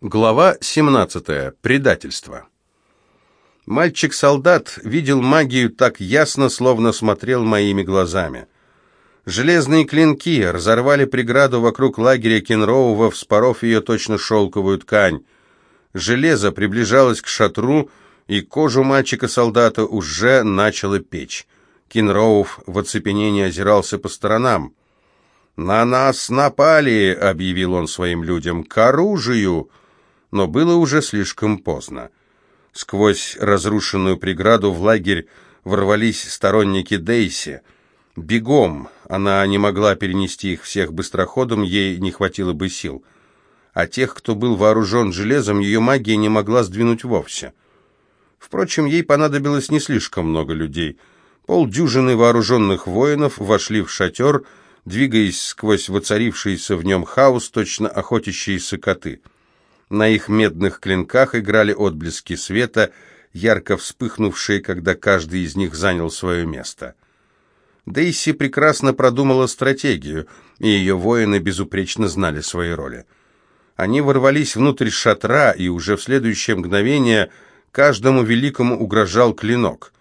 Глава 17. Предательство. Мальчик-солдат видел магию так ясно, словно смотрел моими глазами. Железные клинки разорвали преграду вокруг лагеря Кенроува, вспоров ее точно шелковую ткань. Железо приближалось к шатру, и кожу мальчика-солдата уже начало печь. Кенроув в оцепенении озирался по сторонам. «На нас напали!» — объявил он своим людям. «К оружию!» Но было уже слишком поздно. Сквозь разрушенную преграду в лагерь ворвались сторонники Дейси. Бегом! Она не могла перенести их всех быстроходом, ей не хватило бы сил. А тех, кто был вооружен железом, ее магия не могла сдвинуть вовсе. Впрочем, ей понадобилось не слишком много людей. Полдюжины вооруженных воинов вошли в шатер, двигаясь сквозь воцарившийся в нем хаос, точно охотящиеся коты — на их медных клинках играли отблески света, ярко вспыхнувшие, когда каждый из них занял свое место. Дейси прекрасно продумала стратегию, и ее воины безупречно знали свои роли. Они ворвались внутрь шатра, и уже в следующее мгновение каждому великому угрожал клинок.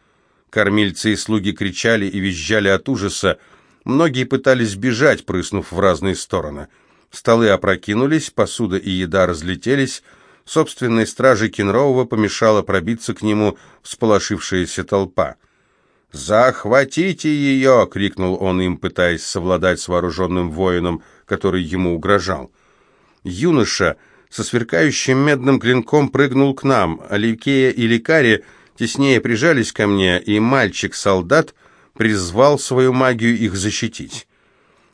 Кормильцы и слуги кричали и визжали от ужаса, многие пытались бежать, прыснув в разные стороны – Столы опрокинулись, посуда и еда разлетелись. Собственной страже Кенроува помешала пробиться к нему всполошившаяся толпа. «Захватите ее!» — крикнул он им, пытаясь совладать с вооруженным воином, который ему угрожал. Юноша со сверкающим медным клинком прыгнул к нам. Аликея и Лекари теснее прижались ко мне, и мальчик-солдат призвал свою магию их защитить.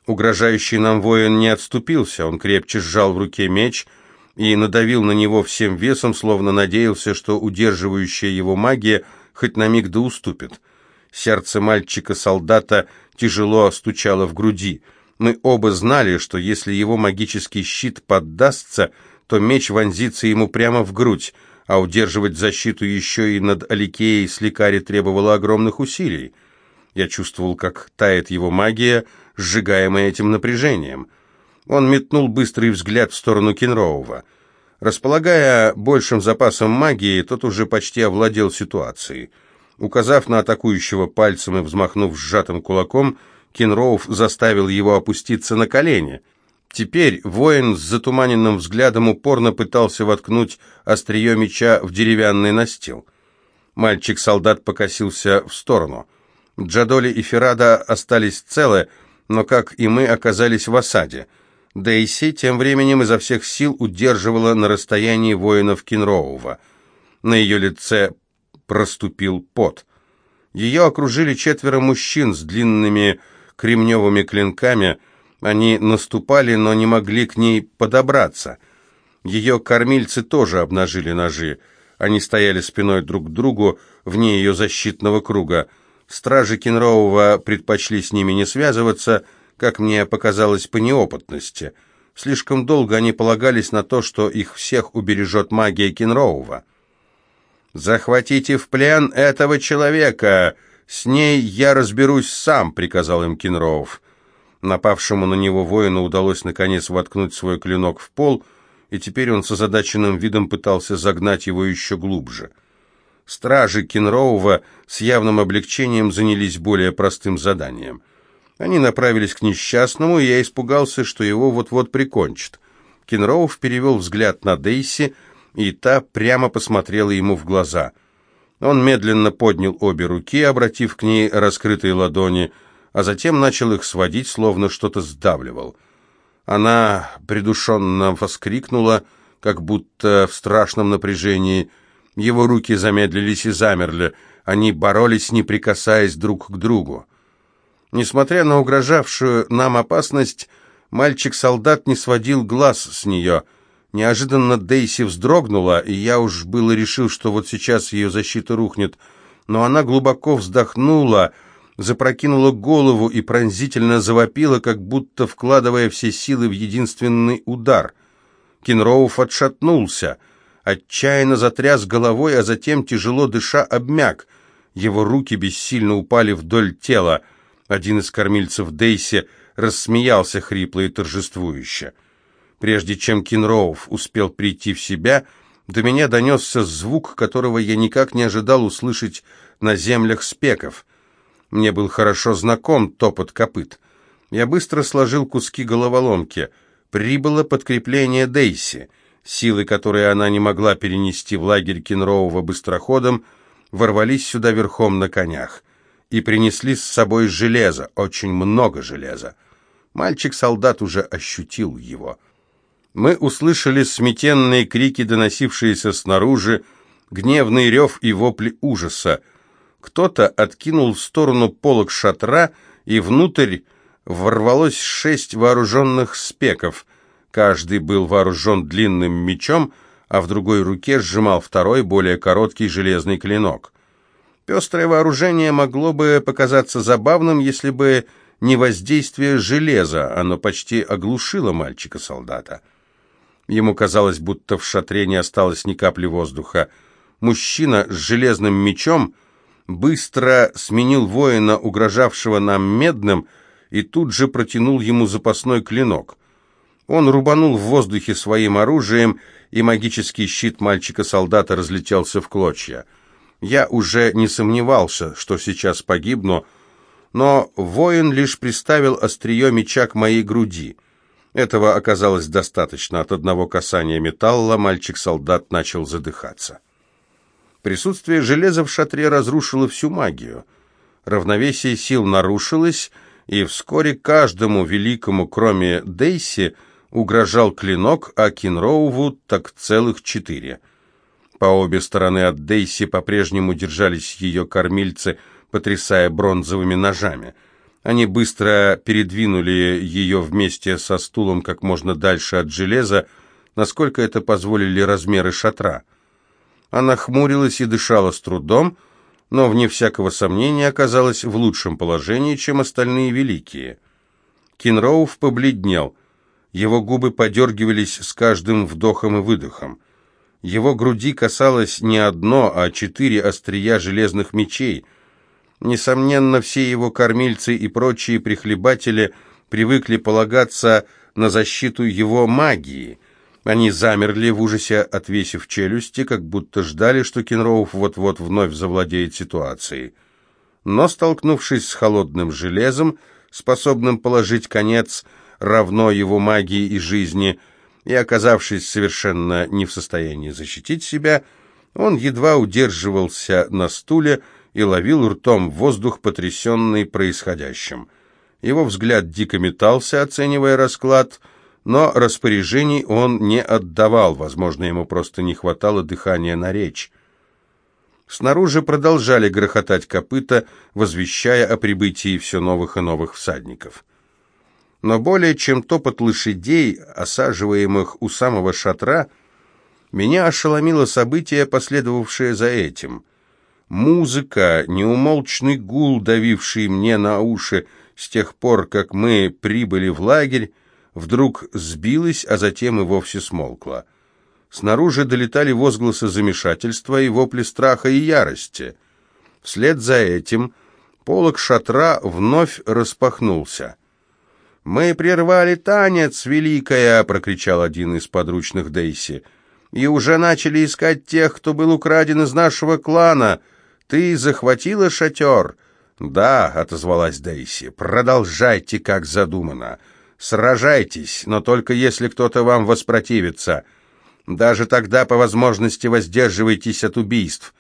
Угрожающий нам воин не отступился, он крепче сжал в руке меч и надавил на него всем весом, словно надеялся, что удерживающая его магия хоть на миг да уступит. Сердце мальчика-солдата тяжело стучало в груди. Мы оба знали, что если его магический щит поддастся, то меч вонзится ему прямо в грудь, а удерживать защиту еще и над Аликеей с Ликари требовало огромных усилий. Я чувствовал, как тает его магия, сжигаемая этим напряжением. Он метнул быстрый взгляд в сторону Кенроува. Располагая большим запасом магии, тот уже почти овладел ситуацией. Указав на атакующего пальцем и взмахнув сжатым кулаком, Кенроув заставил его опуститься на колени. Теперь воин с затуманенным взглядом упорно пытался воткнуть острие меча в деревянный настил. Мальчик-солдат покосился в сторону. Джадоли и Феррада остались целы, но, как и мы, оказались в осаде. Дейси тем временем изо всех сил удерживала на расстоянии воинов Кинроува. На ее лице проступил пот. Ее окружили четверо мужчин с длинными кремневыми клинками. Они наступали, но не могли к ней подобраться. Ее кормильцы тоже обнажили ножи. Они стояли спиной друг к другу вне ее защитного круга. Стражи Кенроува предпочли с ними не связываться, как мне показалось по неопытности. Слишком долго они полагались на то, что их всех убережет магия Кенроува. «Захватите в плен этого человека! С ней я разберусь сам», — приказал им Кенроув. Напавшему на него воину удалось наконец воткнуть свой клинок в пол, и теперь он с озадаченным видом пытался загнать его еще глубже. Стражи Кенроува с явным облегчением занялись более простым заданием. Они направились к несчастному, и я испугался, что его вот-вот прикончат. Кенроув перевел взгляд на Дейси, и та прямо посмотрела ему в глаза. Он медленно поднял обе руки, обратив к ней раскрытые ладони, а затем начал их сводить, словно что-то сдавливал. Она придушенно воскрикнула, как будто в страшном напряжении – его руки замедлились и замерли. Они боролись, не прикасаясь друг к другу. Несмотря на угрожавшую нам опасность, мальчик-солдат не сводил глаз с нее. Неожиданно Дейси вздрогнула, и я уж было решил, что вот сейчас ее защита рухнет. Но она глубоко вздохнула, запрокинула голову и пронзительно завопила, как будто вкладывая все силы в единственный удар. Кенроуф отшатнулся — отчаянно затряс головой, а затем, тяжело дыша, обмяк. Его руки бессильно упали вдоль тела. Один из кормильцев Дейси рассмеялся хрипло и торжествующе. Прежде чем Кинроув успел прийти в себя, до меня донесся звук, которого я никак не ожидал услышать на землях спеков. Мне был хорошо знаком топот копыт. Я быстро сложил куски головоломки. Прибыло подкрепление Дейси. Силы, которые она не могла перенести в лагерь Кенроува быстроходом, ворвались сюда верхом на конях и принесли с собой железо, очень много железа. Мальчик-солдат уже ощутил его. Мы услышали сметенные крики, доносившиеся снаружи, гневный рев и вопли ужаса. Кто-то откинул в сторону полок шатра, и внутрь ворвалось шесть вооруженных спеков. Каждый был вооружен длинным мечом, а в другой руке сжимал второй, более короткий железный клинок. Пестрое вооружение могло бы показаться забавным, если бы не воздействие железа, оно почти оглушило мальчика-солдата. Ему казалось, будто в шатре не осталось ни капли воздуха. Мужчина с железным мечом быстро сменил воина, угрожавшего нам медным, и тут же протянул ему запасной клинок. Он рубанул в воздухе своим оружием, и магический щит мальчика-солдата разлетелся в клочья. Я уже не сомневался, что сейчас погибну, но воин лишь приставил острие меча к моей груди. Этого оказалось достаточно. От одного касания металла мальчик-солдат начал задыхаться. Присутствие железа в шатре разрушило всю магию. Равновесие сил нарушилось, и вскоре каждому великому, кроме Дейси, угрожал клинок, а Кинроуву так целых четыре. По обе стороны от Дейси по-прежнему держались ее кормильцы, потрясая бронзовыми ножами — они быстро передвинули ее вместе со стулом как можно дальше от железа, насколько это позволили размеры шатра. Она хмурилась и дышала с трудом, но, вне всякого сомнения, оказалась в лучшем положении, чем остальные великие. Кинроув побледнел. Его губы подергивались с каждым вдохом и выдохом. Его груди касалось не одно, а четыре острия железных мечей — Несомненно, все его кормильцы и прочие прихлебатели привыкли полагаться на защиту его магии. Они замерли в ужасе, отвесив челюсти, как будто ждали, что Кенроуф вот-вот вновь завладеет ситуацией. Но, столкнувшись с холодным железом, способным положить конец равно его магии и жизни, и оказавшись совершенно не в состоянии защитить себя, он едва удерживался на стуле, и ловил ртом воздух, потрясенный происходящим. Его взгляд дико метался, оценивая расклад, но распоряжений он не отдавал, возможно, ему просто не хватало дыхания на речь. Снаружи продолжали грохотать копыта, возвещая о прибытии все новых и новых всадников. Но более чем топот лошадей, осаживаемых у самого шатра, меня ошеломило событие, последовавшее за этим. Музыка, неумолчный гул, давивший мне на уши с тех пор, как мы прибыли в лагерь, вдруг сбилась, а затем и вовсе смолкла. Снаружи долетали возгласы замешательства и вопли страха и ярости. Вслед за этим полог шатра вновь распахнулся. «Мы прервали танец, великая!» — прокричал один из подручных Дейси. «И уже начали искать тех, кто был украден из нашего клана!» «Ты захватила шатер?» «Да», — отозвалась Дейси, — «продолжайте, как задумано. Сражайтесь, но только если кто-то вам воспротивится. Даже тогда, по возможности, воздерживайтесь от убийств.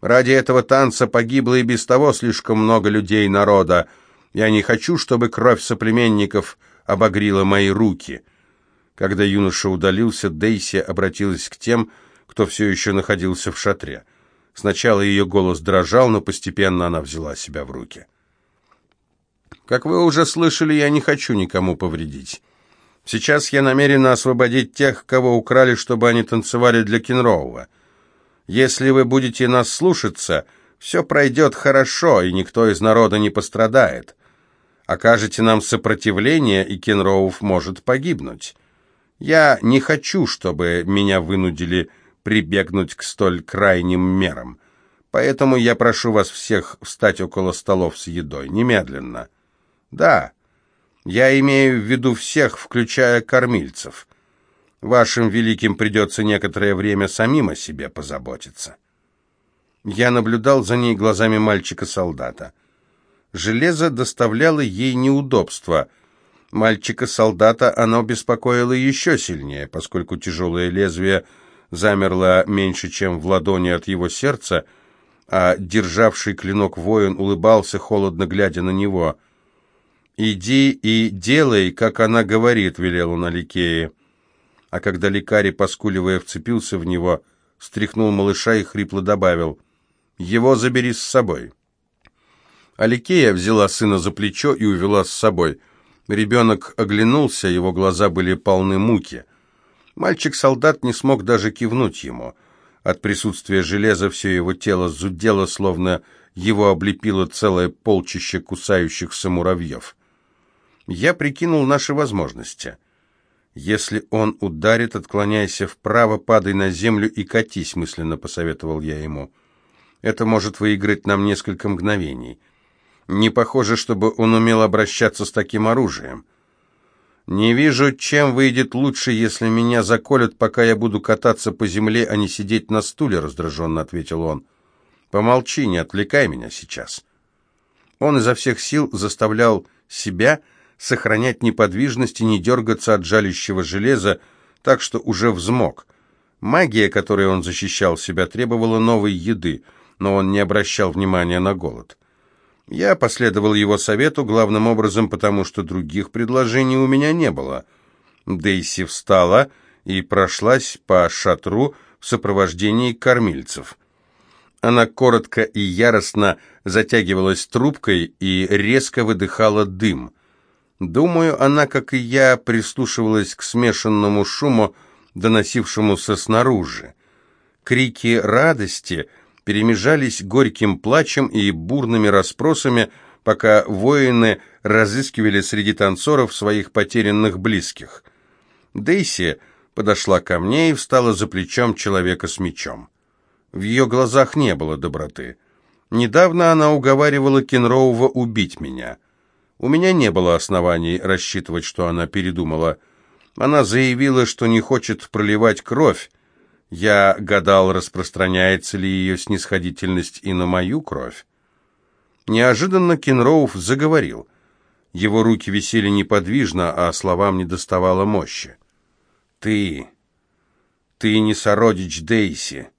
Ради этого танца погибло и без того слишком много людей народа. Я не хочу, чтобы кровь соплеменников обогрила мои руки». Когда юноша удалился, Дейси обратилась к тем, кто все еще находился в шатре. Сначала ее голос дрожал, но постепенно она взяла себя в руки. «Как вы уже слышали, я не хочу никому повредить. Сейчас я намерена освободить тех, кого украли, чтобы они танцевали для Кенроува. Если вы будете нас слушаться, все пройдет хорошо, и никто из народа не пострадает. Окажете нам сопротивление, и Кенроув может погибнуть. Я не хочу, чтобы меня вынудили прибегнуть к столь крайним мерам. Поэтому я прошу вас всех встать около столов с едой, немедленно. Да, я имею в виду всех, включая кормильцев. Вашим великим придется некоторое время самим о себе позаботиться. Я наблюдал за ней глазами мальчика-солдата. Железо доставляло ей неудобства. Мальчика-солдата оно беспокоило еще сильнее, поскольку тяжелое лезвие замерло меньше, чем в ладони от его сердца, а державший клинок воин улыбался, холодно глядя на него. «Иди и делай, как она говорит», — велел он Аликее. А когда лекарь, поскуливая, вцепился в него, стряхнул малыша и хрипло добавил, «Его забери с собой». Аликея взяла сына за плечо и увела с собой. Ребенок оглянулся, его глаза были полны муки. Мальчик-солдат не смог даже кивнуть ему. От присутствия железа все его тело зудело, словно его облепило целое полчище кусающихся муравьев. Я прикинул наши возможности. «Если он ударит, отклоняйся вправо, падай на землю и катись», — мысленно посоветовал я ему. «Это может выиграть нам несколько мгновений». Не похоже, чтобы он умел обращаться с таким оружием. Не вижу, чем выйдет лучше, если меня заколют, пока я буду кататься по земле, а не сидеть на стуле, раздраженно ответил он. Помолчи, не отвлекай меня сейчас. Он изо всех сил заставлял себя сохранять неподвижность и не дергаться от жалящего железа, так что уже взмок. Магия, которой он защищал себя, требовала новой еды, но он не обращал внимания на голод. Я последовал его совету, главным образом потому, что других предложений у меня не было. Дейси встала и прошлась по шатру в сопровождении кормильцев. Она коротко и яростно затягивалась трубкой и резко выдыхала дым. Думаю, она, как и я, прислушивалась к смешанному шуму, доносившемуся снаружи. Крики радости — перемежались горьким плачем и бурными расспросами, пока воины разыскивали среди танцоров своих потерянных близких. Дейси подошла ко мне и встала за плечом человека с мечом. В ее глазах не было доброты. Недавно она уговаривала Кенроува убить меня. У меня не было оснований рассчитывать, что она передумала. Она заявила, что не хочет проливать кровь, я гадал, распространяется ли ее снисходительность и на мою кровь. Неожиданно Кенроуф заговорил. Его руки висели неподвижно, а словам не доставало мощи. «Ты... ты не сородич Дейси.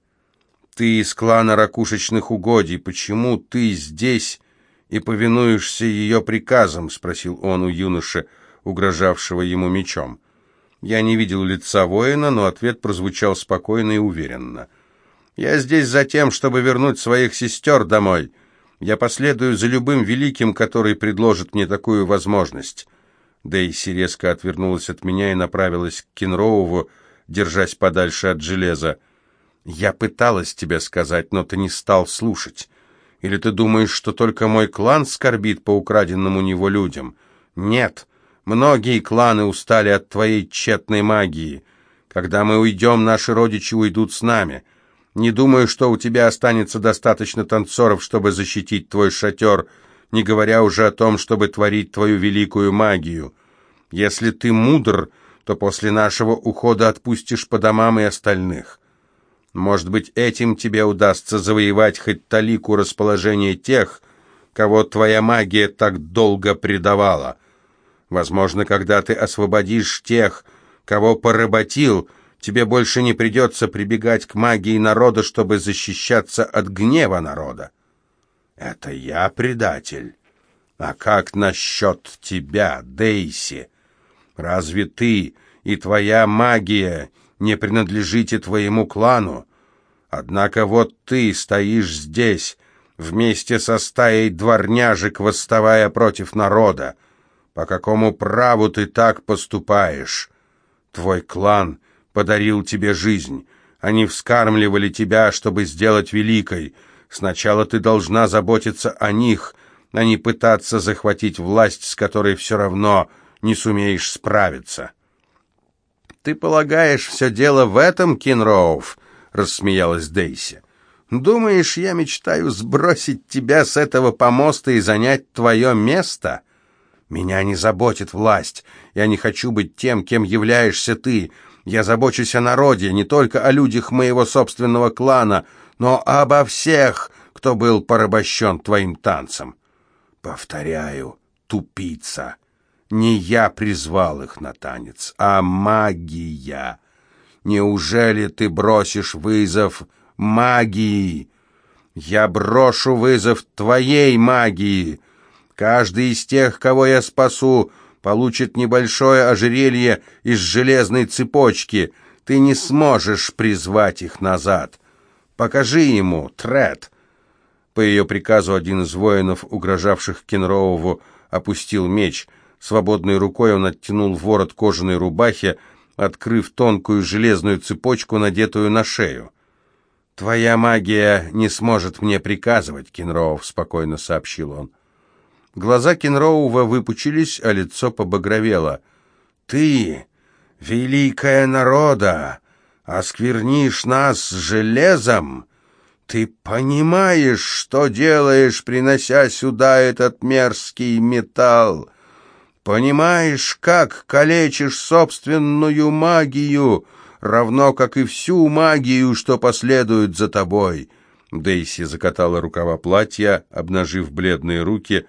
Ты из клана ракушечных угодий. Почему ты здесь и повинуешься ее приказам?» — спросил он у юноши, угрожавшего ему мечом. Я не видел лица воина, но ответ прозвучал спокойно и уверенно. «Я здесь за тем, чтобы вернуть своих сестер домой. Я последую за любым великим, который предложит мне такую возможность». Дейси резко отвернулась от меня и направилась к Кенроуву, держась подальше от железа. «Я пыталась тебе сказать, но ты не стал слушать. Или ты думаешь, что только мой клан скорбит по украденным у него людям? Нет, Многие кланы устали от твоей тщетной магии. Когда мы уйдем, наши родичи уйдут с нами. Не думаю, что у тебя останется достаточно танцоров, чтобы защитить твой шатер, не говоря уже о том, чтобы творить твою великую магию. Если ты мудр, то после нашего ухода отпустишь по домам и остальных. Может быть, этим тебе удастся завоевать хоть талику расположения тех, кого твоя магия так долго предавала». Возможно, когда ты освободишь тех, кого поработил, тебе больше не придется прибегать к магии народа, чтобы защищаться от гнева народа. Это я предатель. А как насчет тебя, Дейси? Разве ты и твоя магия не принадлежите твоему клану? Однако вот ты стоишь здесь, вместе со стаей дворняжек, восставая против народа. По какому праву ты так поступаешь? Твой клан подарил тебе жизнь. Они вскармливали тебя, чтобы сделать великой. Сначала ты должна заботиться о них, а не пытаться захватить власть, с которой все равно не сумеешь справиться. «Ты полагаешь, все дело в этом, Кинроуф?» — рассмеялась Дейси. «Думаешь, я мечтаю сбросить тебя с этого помоста и занять твое место?» Меня не заботит власть. Я не хочу быть тем, кем являешься ты. Я забочусь о народе, не только о людях моего собственного клана, но обо всех, кто был порабощен твоим танцем. Повторяю, тупица. Не я призвал их на танец, а магия. Неужели ты бросишь вызов магии? Я брошу вызов твоей магии. Каждый из тех, кого я спасу, получит небольшое ожерелье из железной цепочки. Ты не сможешь призвать их назад. Покажи ему, Тред. По ее приказу один из воинов, угрожавших Кенроуву, опустил меч. Свободной рукой он оттянул ворот кожаной рубахи, открыв тонкую железную цепочку, надетую на шею. «Твоя магия не сможет мне приказывать», — Кенроув спокойно сообщил он. Глаза Кенроува выпучились, а лицо побагровело. «Ты, великая народа, осквернишь нас железом? Ты понимаешь, что делаешь, принося сюда этот мерзкий металл? Понимаешь, как калечишь собственную магию, равно как и всю магию, что последует за тобой?» Дейси закатала рукава платья, обнажив бледные руки.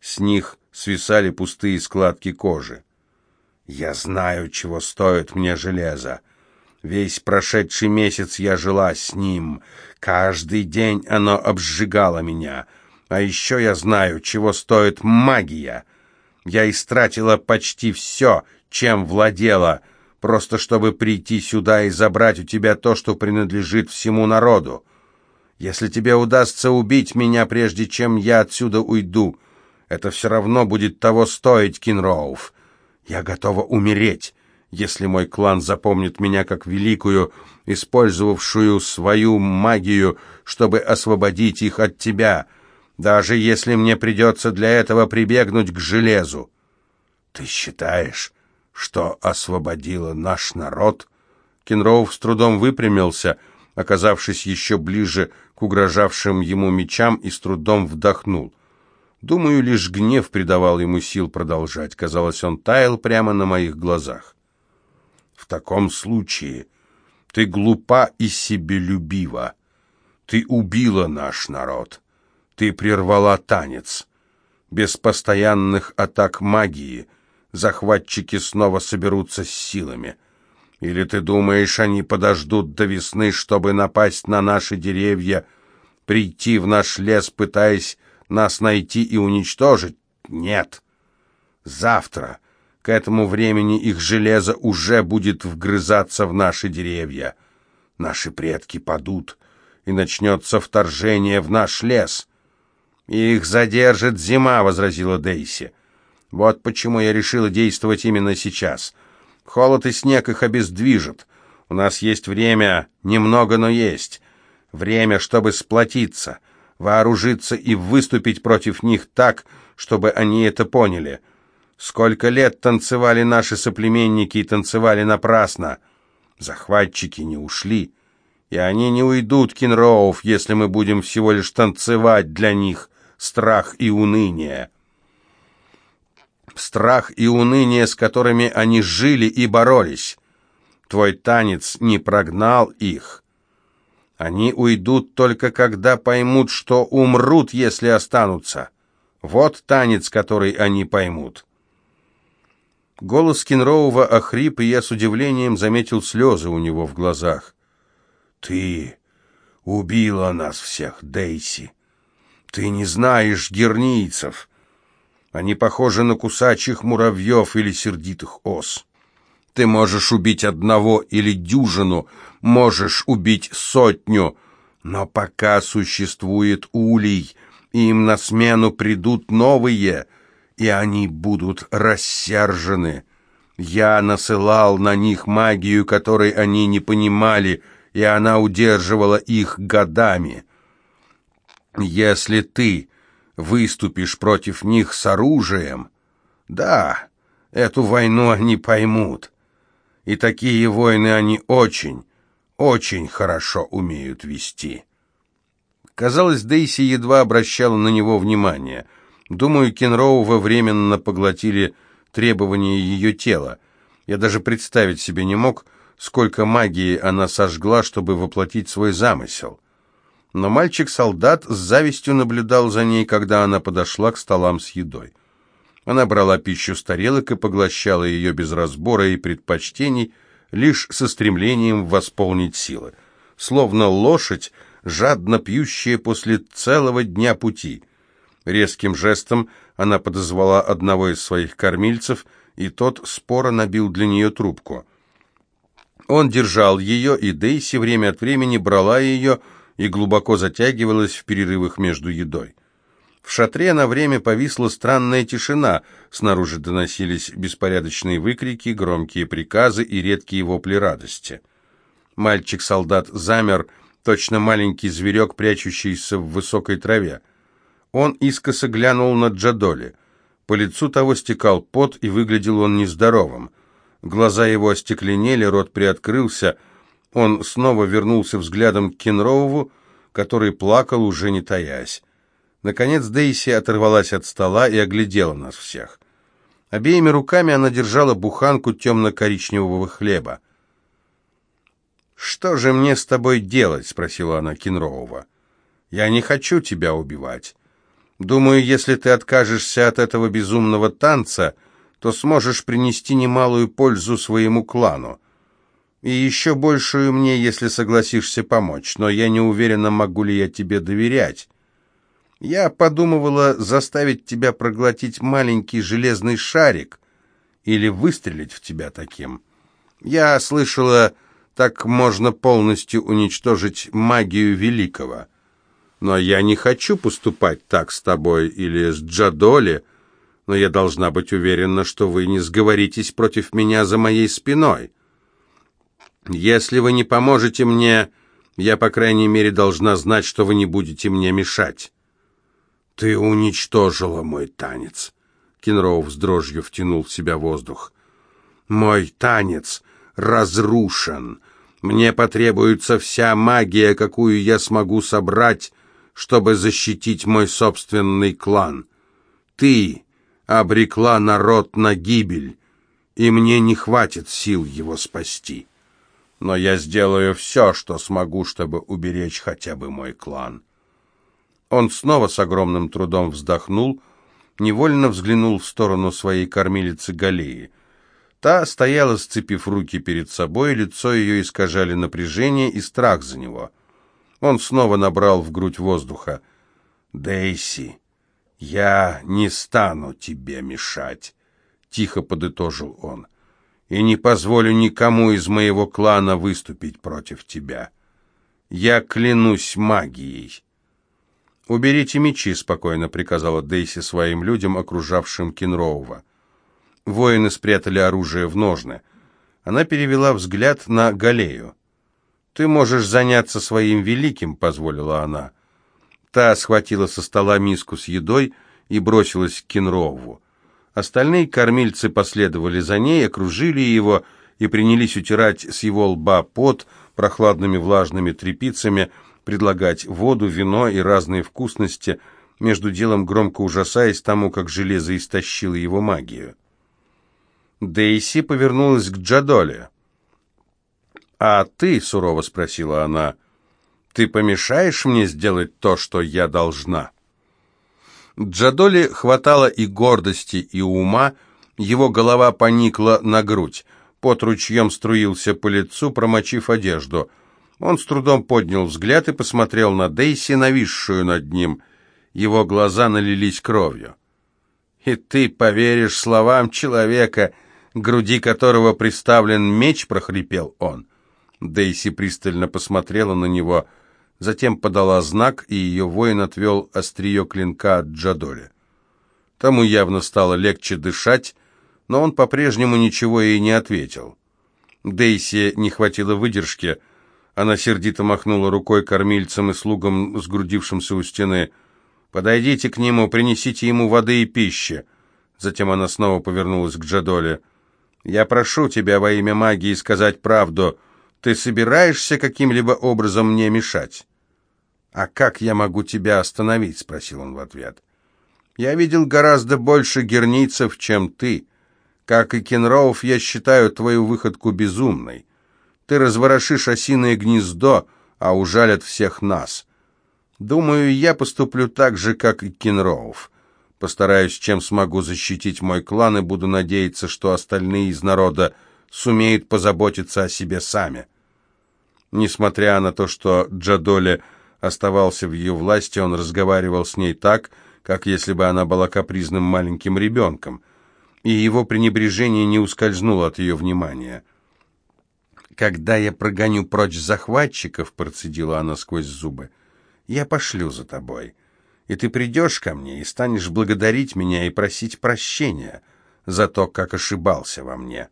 С них свисали пустые складки кожи. «Я знаю, чего стоит мне железо. Весь прошедший месяц я жила с ним. Каждый день оно обжигало меня. А еще я знаю, чего стоит магия. Я истратила почти все, чем владела, просто чтобы прийти сюда и забрать у тебя то, что принадлежит всему народу. Если тебе удастся убить меня, прежде чем я отсюда уйду, это все равно будет того стоить, Кинроуф. Я готова умереть, если мой клан запомнит меня как великую, использовавшую свою магию, чтобы освободить их от тебя, даже если мне придется для этого прибегнуть к железу. Ты считаешь, что освободила наш народ?» Кенроув с трудом выпрямился, оказавшись еще ближе к угрожавшим ему мечам, и с трудом вдохнул. Думаю, лишь гнев придавал ему сил продолжать. Казалось, он таял прямо на моих глазах. В таком случае ты глупа и себелюбива. Ты убила наш народ. Ты прервала танец. Без постоянных атак магии захватчики снова соберутся с силами. Или ты думаешь, они подождут до весны, чтобы напасть на наши деревья, прийти в наш лес, пытаясь нас найти и уничтожить? Нет. Завтра, к этому времени, их железо уже будет вгрызаться в наши деревья. Наши предки падут, и начнется вторжение в наш лес. «Их задержит зима», — возразила Дейси. «Вот почему я решила действовать именно сейчас. Холод и снег их обездвижат. У нас есть время, немного, но есть. Время, чтобы сплотиться, вооружиться и выступить против них так, чтобы они это поняли. Сколько лет танцевали наши соплеменники и танцевали напрасно. Захватчики не ушли, и они не уйдут, Кинроуф, если мы будем всего лишь танцевать для них страх и уныние. Страх и уныние, с которыми они жили и боролись. Твой танец не прогнал их. Они уйдут только когда поймут, что умрут, если останутся. Вот танец, который они поймут. Голос Кенроува охрип, и я с удивлением заметил слезы у него в глазах. «Ты убила нас всех, Дейси. Ты не знаешь гернийцев. Они похожи на кусачих муравьев или сердитых ос. Ты можешь убить одного или дюжину, можешь убить сотню, но пока существует улей, им на смену придут новые, и они будут рассержены. Я насылал на них магию, которой они не понимали, и она удерживала их годами. Если ты выступишь против них с оружием, да, эту войну они поймут. И такие войны они очень, очень хорошо умеют вести. Казалось, Дейси едва обращала на него внимание. Думаю, Кенроува временно поглотили требования ее тела. Я даже представить себе не мог, сколько магии она сожгла, чтобы воплотить свой замысел. Но мальчик-солдат с завистью наблюдал за ней, когда она подошла к столам с едой. Она брала пищу с тарелок и поглощала ее без разбора и предпочтений, лишь со стремлением восполнить силы. Словно лошадь, жадно пьющая после целого дня пути. Резким жестом она подозвала одного из своих кормильцев, и тот споро набил для нее трубку. Он держал ее, и Дейси время от времени брала ее и глубоко затягивалась в перерывах между едой. В шатре на время повисла странная тишина, снаружи доносились беспорядочные выкрики, громкие приказы и редкие вопли радости. Мальчик-солдат замер, точно маленький зверек, прячущийся в высокой траве. Он искоса глянул на Джадоли. По лицу того стекал пот, и выглядел он нездоровым. Глаза его остекленели, рот приоткрылся. Он снова вернулся взглядом к Кенроуву, который плакал, уже не таясь. Наконец Дейси оторвалась от стола и оглядела нас всех. Обеими руками она держала буханку темно-коричневого хлеба. «Что же мне с тобой делать?» — спросила она Кенроува. «Я не хочу тебя убивать. Думаю, если ты откажешься от этого безумного танца, то сможешь принести немалую пользу своему клану. И еще большую мне, если согласишься помочь, но я не уверена, могу ли я тебе доверять». Я подумывала заставить тебя проглотить маленький железный шарик или выстрелить в тебя таким. Я слышала, так можно полностью уничтожить магию великого. Но я не хочу поступать так с тобой или с Джадоли, но я должна быть уверена, что вы не сговоритесь против меня за моей спиной. Если вы не поможете мне, я, по крайней мере, должна знать, что вы не будете мне мешать». «Ты уничтожила мой танец!» Кенроув с дрожью втянул в себя воздух. «Мой танец разрушен. Мне потребуется вся магия, какую я смогу собрать, чтобы защитить мой собственный клан. Ты обрекла народ на гибель, и мне не хватит сил его спасти. Но я сделаю все, что смогу, чтобы уберечь хотя бы мой клан». Он снова с огромным трудом вздохнул, невольно взглянул в сторону своей кормилицы Галеи. Та стояла, сцепив руки перед собой, лицо ее искажали напряжение и страх за него. Он снова набрал в грудь воздуха. «Дейси, я не стану тебе мешать», — тихо подытожил он, — «и не позволю никому из моего клана выступить против тебя. Я клянусь магией». «Уберите мечи», — спокойно приказала Дейси своим людям, окружавшим Кенроува. Воины спрятали оружие в ножны. Она перевела взгляд на Галею. «Ты можешь заняться своим великим», — позволила она. Та схватила со стола миску с едой и бросилась к Кенроуву. Остальные кормильцы последовали за ней, окружили его и принялись утирать с его лба пот прохладными влажными тряпицами, предлагать воду, вино и разные вкусности, между делом громко ужасаясь тому, как железо истощило его магию. Дейси повернулась к Джадоле. «А ты, — сурово спросила она, — ты помешаешь мне сделать то, что я должна?» Джадоли хватало и гордости, и ума, его голова поникла на грудь, под ручьем струился по лицу, промочив одежду — он с трудом поднял взгляд и посмотрел на Дейси, нависшую над ним. Его глаза налились кровью. «И ты поверишь словам человека, груди которого приставлен меч?» — прохрипел он. Дейси пристально посмотрела на него, затем подала знак, и ее воин отвел острие клинка от Джадоли. Тому явно стало легче дышать, но он по-прежнему ничего ей не ответил. Дейси не хватило выдержки — она сердито махнула рукой кормильцам и слугам, сгрудившимся у стены. «Подойдите к нему, принесите ему воды и пищи». Затем она снова повернулась к Джадоле. «Я прошу тебя во имя магии сказать правду. Ты собираешься каким-либо образом мне мешать?» «А как я могу тебя остановить?» — спросил он в ответ. «Я видел гораздо больше герницев, чем ты. Как и Кенроуф, я считаю твою выходку безумной. Ты разворошишь осиное гнездо, а ужалят всех нас. Думаю, я поступлю так же, как и Кенроуф. Постараюсь, чем смогу защитить мой клан, и буду надеяться, что остальные из народа сумеют позаботиться о себе сами. Несмотря на то, что Джадоле оставался в ее власти, он разговаривал с ней так, как если бы она была капризным маленьким ребенком, и его пренебрежение не ускользнуло от ее внимания. «Когда я прогоню прочь захватчиков», — процедила она сквозь зубы, — «я пошлю за тобой, и ты придешь ко мне и станешь благодарить меня и просить прощения за то, как ошибался во мне.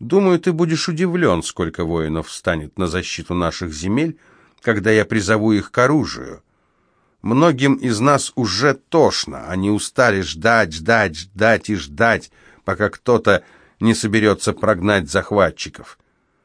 Думаю, ты будешь удивлен, сколько воинов встанет на защиту наших земель, когда я призову их к оружию. Многим из нас уже тошно, они устали ждать, ждать, ждать и ждать, пока кто-то не соберется прогнать захватчиков».